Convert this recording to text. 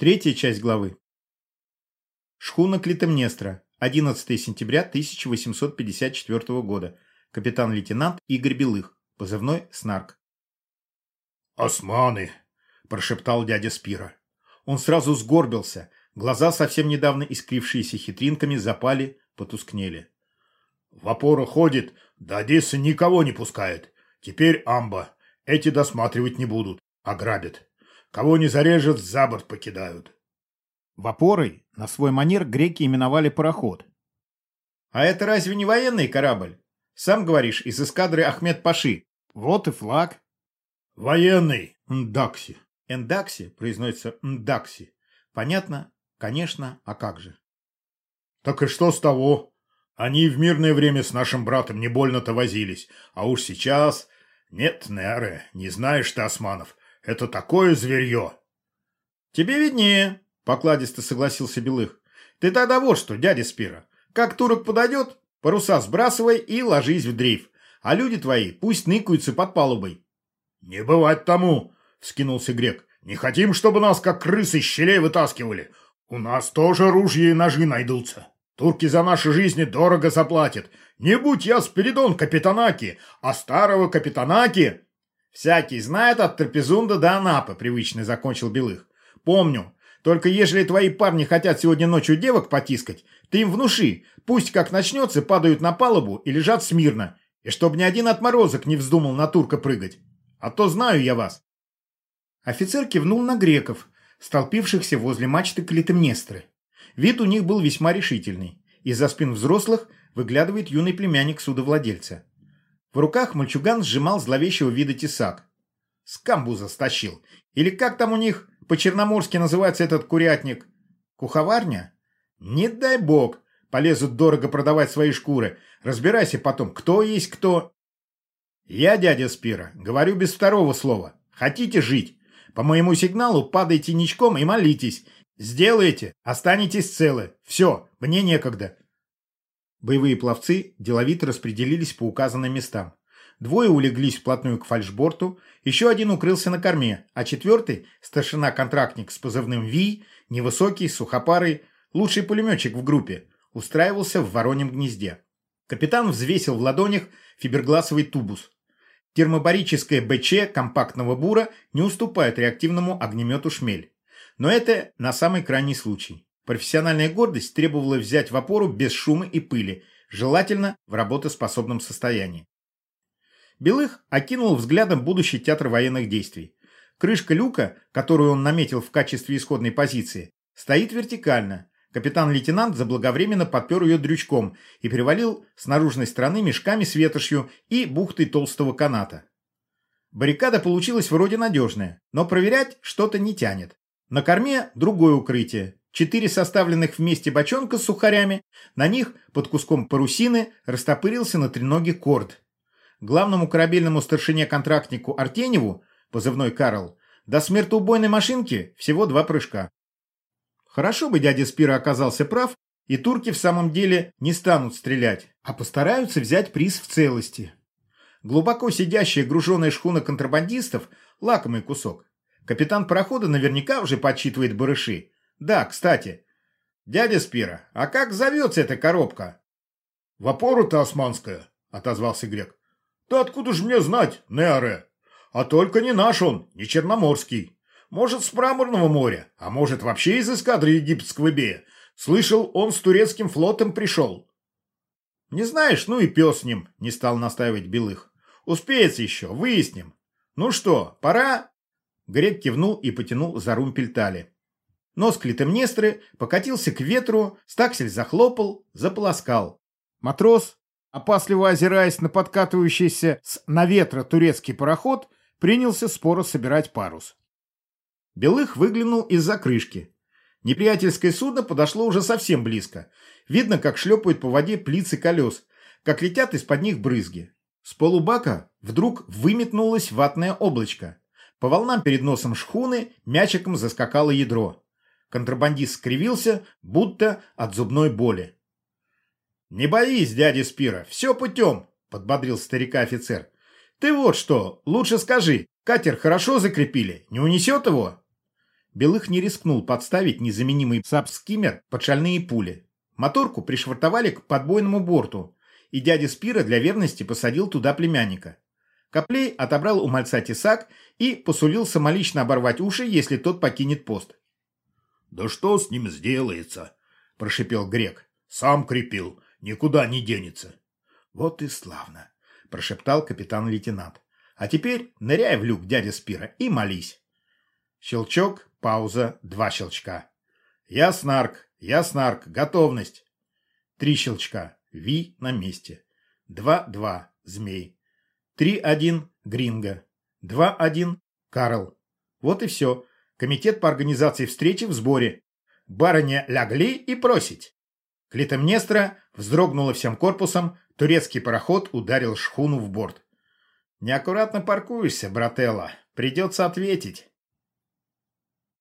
Третья часть главы. Шхуна Клитемнестра. 11 сентября 1854 года. Капитан-лейтенант Игорь Белых. Позывной «Снарк». «Османы!» – прошептал дядя Спира. Он сразу сгорбился. Глаза, совсем недавно искрившиеся хитринками, запали, потускнели. «В опору ходит, до Одессы никого не пускает. Теперь амба. Эти досматривать не будут, ограбят. Кого не зарежет, за борт покидают. Вапорой на свой манер греки именовали пароход. А это разве не военный корабль? Сам говоришь, из эскадры Ахмед Паши. Вот и флаг. Военный. Ndакси. Эндакси произносится Ndакси. Понятно? Конечно, а как же? Так и что с того? Они в мирное время с нашим братом не больно-то возились. А уж сейчас... Нет, Нере, не знаешь ты, Османов. Это такое зверье!» «Тебе виднее», — покладисто согласился Белых. «Ты тогда вот что, дядя Спира. Как турок подойдет, паруса сбрасывай и ложись в дрейф. А люди твои пусть ныкаются под палубой». «Не бывать тому!» — вскинулся грек. «Не хотим, чтобы нас как крысы из щелей вытаскивали. У нас тоже ружья и ножи найдутся. Турки за наши жизни дорого заплатят. Не будь я Спиридон Капитанаки, а старого Капитанаки...» «Всякий знает от Трапезунда до Анапы», — привычно закончил Белых. «Помню. Только ежели твои парни хотят сегодня ночью девок потискать, ты им внуши, пусть как начнется, падают на палубу и лежат смирно, и чтобы ни один отморозок не вздумал на турка прыгать. А то знаю я вас». Офицер кивнул на греков, столпившихся возле мачты Клитемнестры. Вид у них был весьма решительный. Из-за спин взрослых выглядывает юный племянник судовладельца. В руках мальчуган сжимал зловещего вида тесак. С камбуза стащил. Или как там у них по-черноморски называется этот курятник? Куховарня? Не дай бог, полезут дорого продавать свои шкуры. Разбирайся потом, кто есть кто. Я, дядя Спира, говорю без второго слова. Хотите жить? По моему сигналу падайте ничком и молитесь. Сделаете, останетесь целы. Все, мне некогда. Боевые пловцы деловито распределились по указанным местам. Двое улеглись вплотную к фальшборту, еще один укрылся на корме, а четвертый, старшина-контрактник с позывным «Ви», невысокий, сухопарый, лучший пулеметчик в группе, устраивался в вороньем гнезде. Капитан взвесил в ладонях фибергласовый тубус. Термобарическое БЧ компактного бура не уступает реактивному огнемету «Шмель». Но это на самый крайний случай. Профессиональная гордость требовала взять в опору без шума и пыли, желательно в работоспособном состоянии. Белых окинул взглядом будущий театр военных действий. Крышка люка, которую он наметил в качестве исходной позиции, стоит вертикально. Капитан-лейтенант заблаговременно подпер ее дрючком и привалил с наружной стороны мешками с ветошью и бухтой толстого каната. Баррикада получилась вроде надежная, но проверять что-то не тянет. На корме другое укрытие, Четыре составленных вместе бочонка с сухарями, на них под куском парусины растопырился на треноге корд. Главному корабельному старшине-контрактнику Артеневу, позывной Карл, до смертоубойной машинки всего два прыжка. Хорошо бы дядя Спира оказался прав, и турки в самом деле не станут стрелять, а постараются взять приз в целости. Глубоко сидящая груженная шхуна контрабандистов – лакомый кусок. Капитан парохода наверняка уже подсчитывает барыши, да, кстати. Дядя Спира, а как зовется эта коробка? Вапору-то османская, отозвался грек. Да откуда ж мне знать, Неаре? А только не наш он, не черноморский. Может, с Праморного моря, а может, вообще из эскадры египетского бея. Слышал, он с турецким флотом пришел. Не знаешь, ну и пес с ним, не стал настаивать Белых. Успеется еще, выясним. Ну что, пора? Грек кивнул и потянул за румпель тали. Нос Клитемнестры покатился к ветру, стаксель захлопал, заполоскал. Матрос, опасливо озираясь на подкатывающийся с на ветра турецкий пароход, принялся споро собирать парус. Белых выглянул из-за крышки. Неприятельское судно подошло уже совсем близко. Видно, как шлепают по воде плицы колес, как летят из-под них брызги. С полубака вдруг выметнулось ватное облачко. По волнам перед носом шхуны мячиком заскакало ядро. Контрабандист скривился, будто от зубной боли. «Не боись, дядя Спира, все путем», — подбодрил старика офицер. «Ты вот что, лучше скажи, катер хорошо закрепили, не унесет его?» Белых не рискнул подставить незаменимый сабскиммер под шальные пули. Моторку пришвартовали к подбойному борту, и дядя Спира для верности посадил туда племянника. Коплей отобрал у мальца тесак и посулил самолично оборвать уши, если тот покинет пост. «Да что с ним сделается?» – прошипел грек. «Сам крепил, никуда не денется». «Вот и славно», – прошептал капитан-лейтенант. «А теперь ныряй в люк дядя Спира и молись». Щелчок, пауза, два щелчка. «Я снарк, я снарк, готовность». Три щелчка, Ви на месте. Два-два, змей. Три-один, Гринго. Два-один, Карл. Вот и все. Комитет по организации встречи в сборе. Барыня лягли и просить. Клитемнестра вздрогнула всем корпусом, турецкий пароход ударил шхуну в борт. «Неаккуратно паркуешься, брателло. Придется ответить».